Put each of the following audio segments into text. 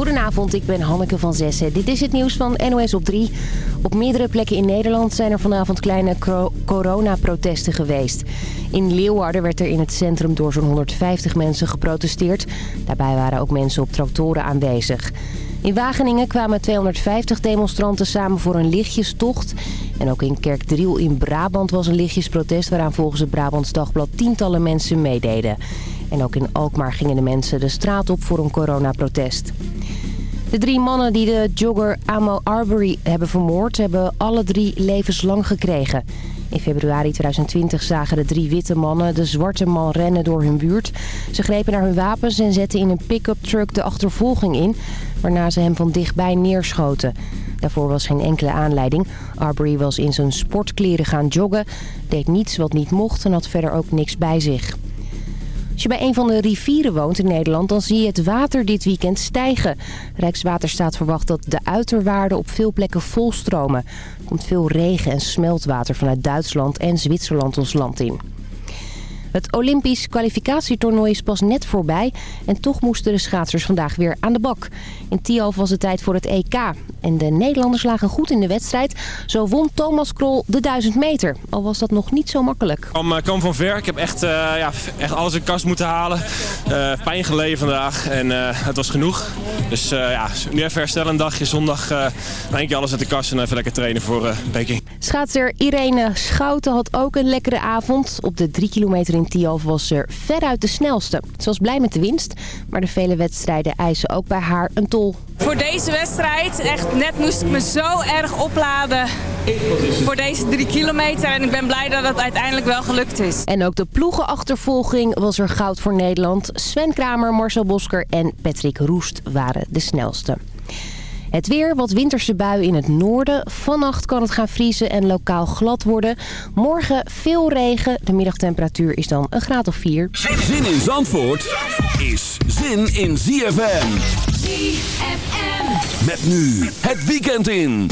Goedenavond, ik ben Hanneke van Zessen. Dit is het nieuws van NOS op 3. Op meerdere plekken in Nederland zijn er vanavond kleine coronaprotesten geweest. In Leeuwarden werd er in het centrum door zo'n 150 mensen geprotesteerd. Daarbij waren ook mensen op tractoren aanwezig. In Wageningen kwamen 250 demonstranten samen voor een lichtjestocht. En ook in Kerkdriel in Brabant was een lichtjesprotest... waaraan volgens het Brabants Dagblad tientallen mensen meededen. En ook in Alkmaar gingen de mensen de straat op voor een coronaprotest. De drie mannen die de jogger Amo Arbery hebben vermoord... hebben alle drie levenslang gekregen. In februari 2020 zagen de drie witte mannen de zwarte man rennen door hun buurt. Ze grepen naar hun wapens en zetten in een pick-up truck de achtervolging in... waarna ze hem van dichtbij neerschoten. Daarvoor was geen enkele aanleiding. Arbery was in zijn sportkleren gaan joggen, deed niets wat niet mocht en had verder ook niks bij zich. Als je bij een van de rivieren woont in Nederland, dan zie je het water dit weekend stijgen. Rijkswaterstaat verwacht dat de uiterwaarden op veel plekken volstromen. Er komt veel regen en smeltwater vanuit Duitsland en Zwitserland ons land in. Het Olympisch kwalificatietoernooi is pas net voorbij en toch moesten de schaatsers vandaag weer aan de bak. In Tialf was het tijd voor het EK en de Nederlanders lagen goed in de wedstrijd. Zo won Thomas Krol de 1000 meter, al was dat nog niet zo makkelijk. Ik kwam, kwam van ver, ik heb echt, uh, ja, echt alles in kast moeten halen. Uh, pijn geleden vandaag en uh, het was genoeg. Dus ja, nu even herstellen een dagje, zondag uh, keer alles uit de kast en even lekker trainen voor Peking. Schaatser Irene Schouten had ook een lekkere avond. Op de 3 kilometer in Tialf was ze veruit de snelste. Ze was blij met de winst, maar de vele wedstrijden eisen ook bij haar een tol. Voor deze wedstrijd, echt net moest ik me zo erg opladen voor deze drie kilometer. En ik ben blij dat het uiteindelijk wel gelukt is. En ook de ploegenachtervolging was er goud voor Nederland. Sven Kramer, Marcel Bosker en Patrick Roest waren de snelste. Het weer, wat winterse buien in het noorden. Vannacht kan het gaan vriezen en lokaal glad worden. Morgen veel regen. De middagtemperatuur is dan een graad of 4. Zin in Zandvoort is zin in ZFM. ZFM. Met nu het weekend in.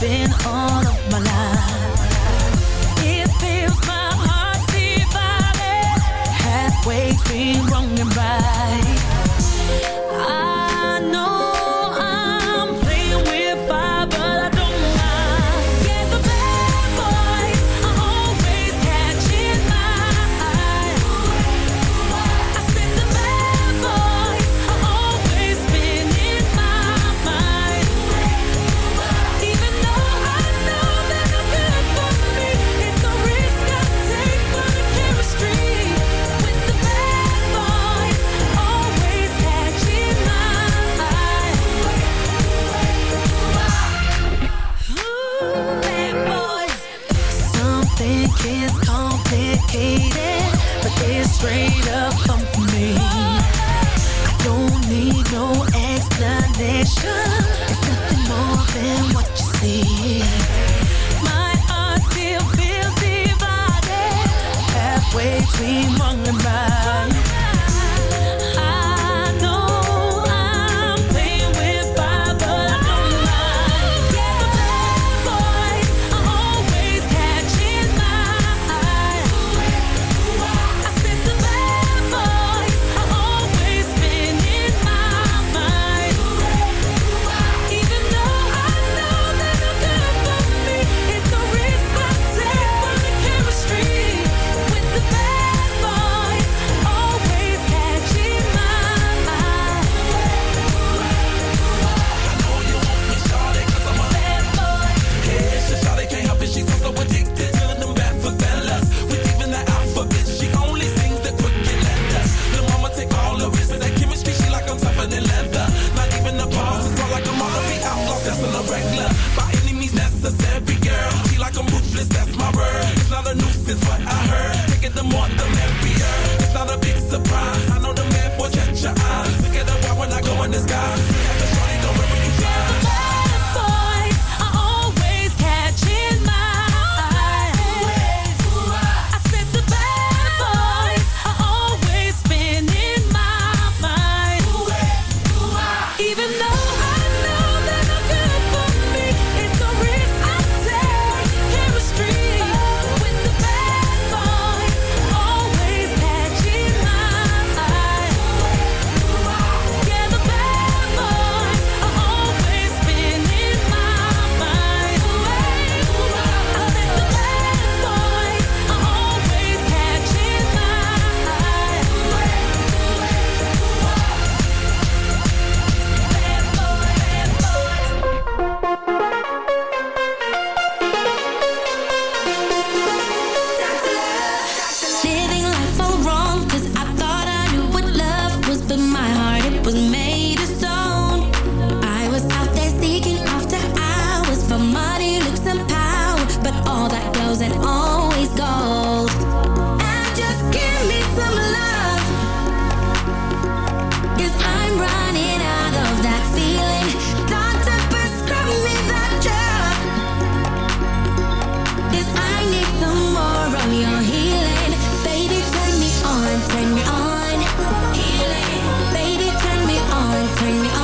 Been all of my life. bring me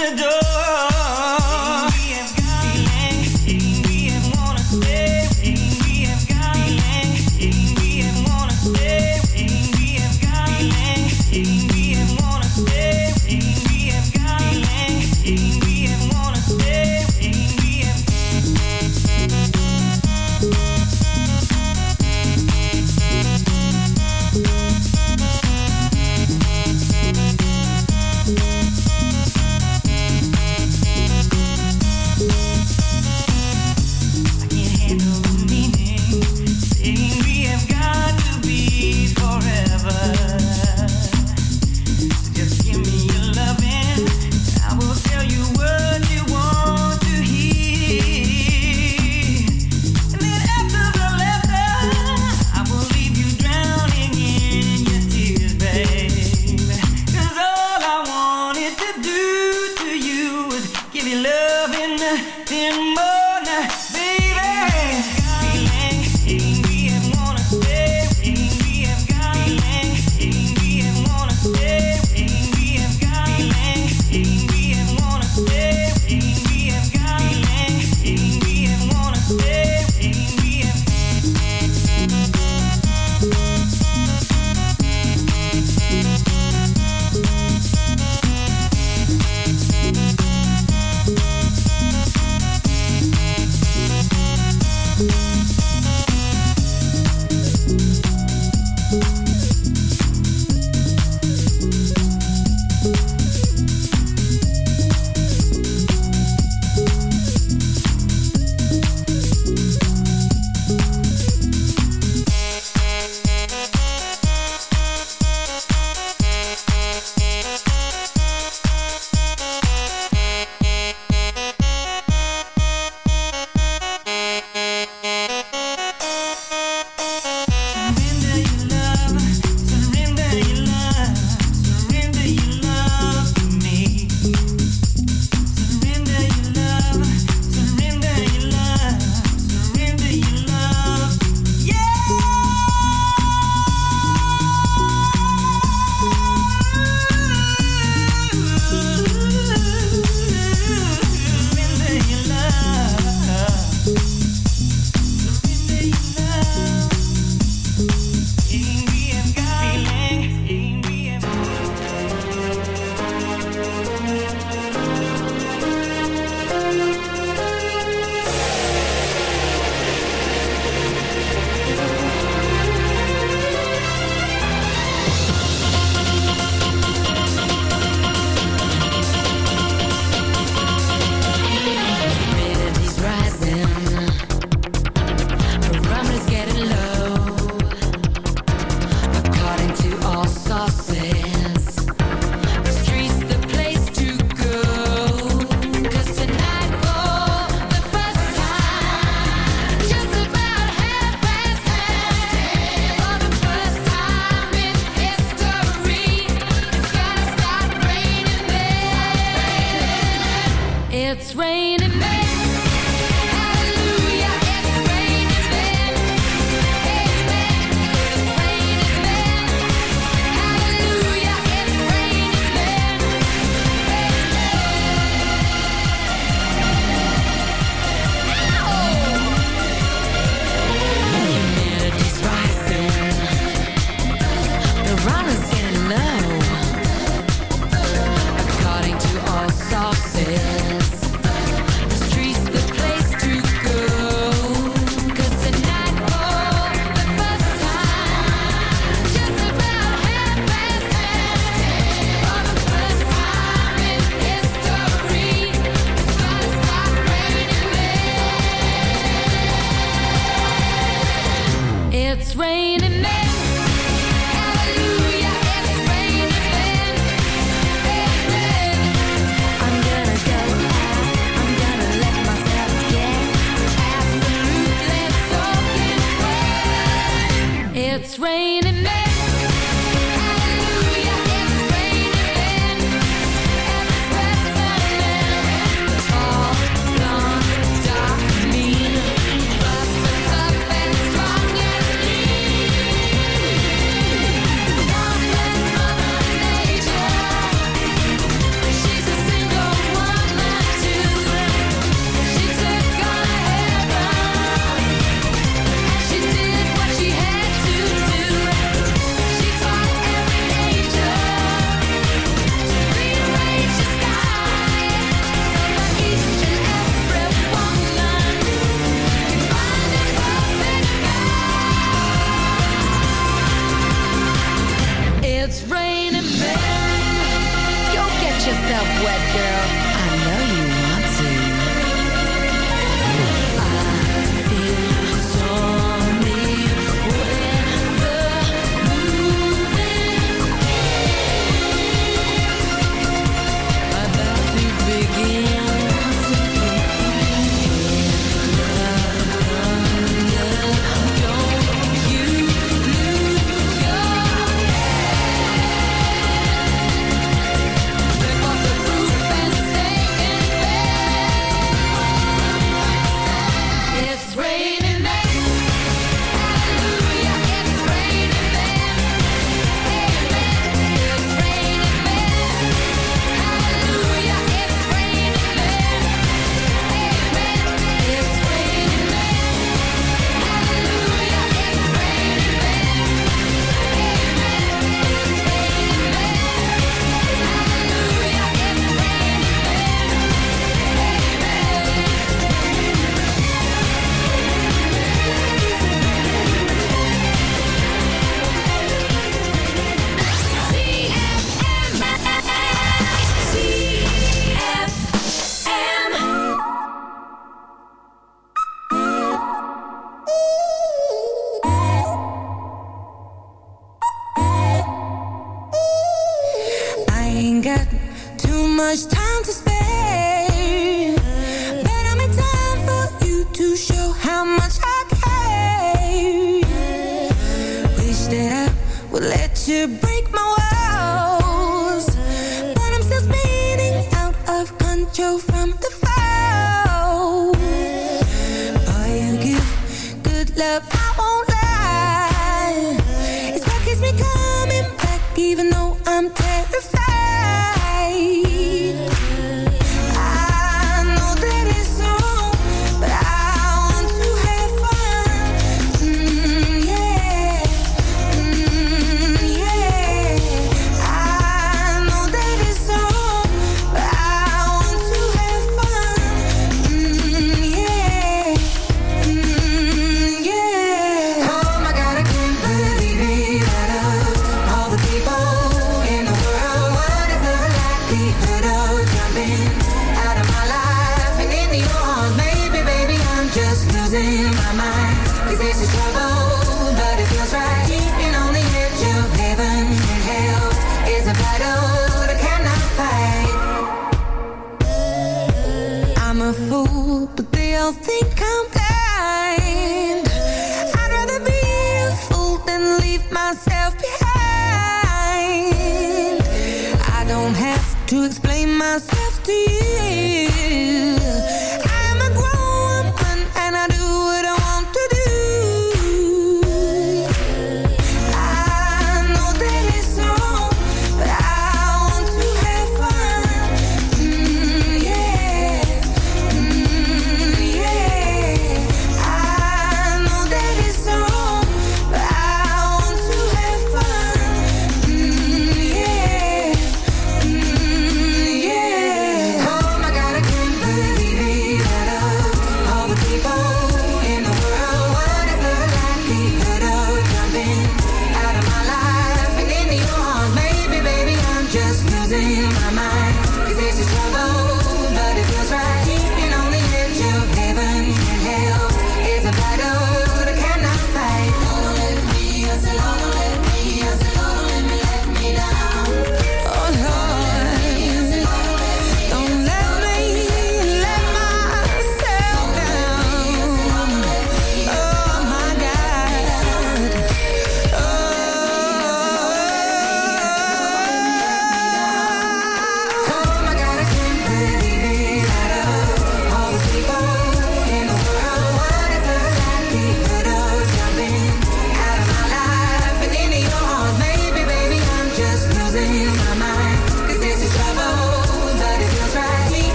the do.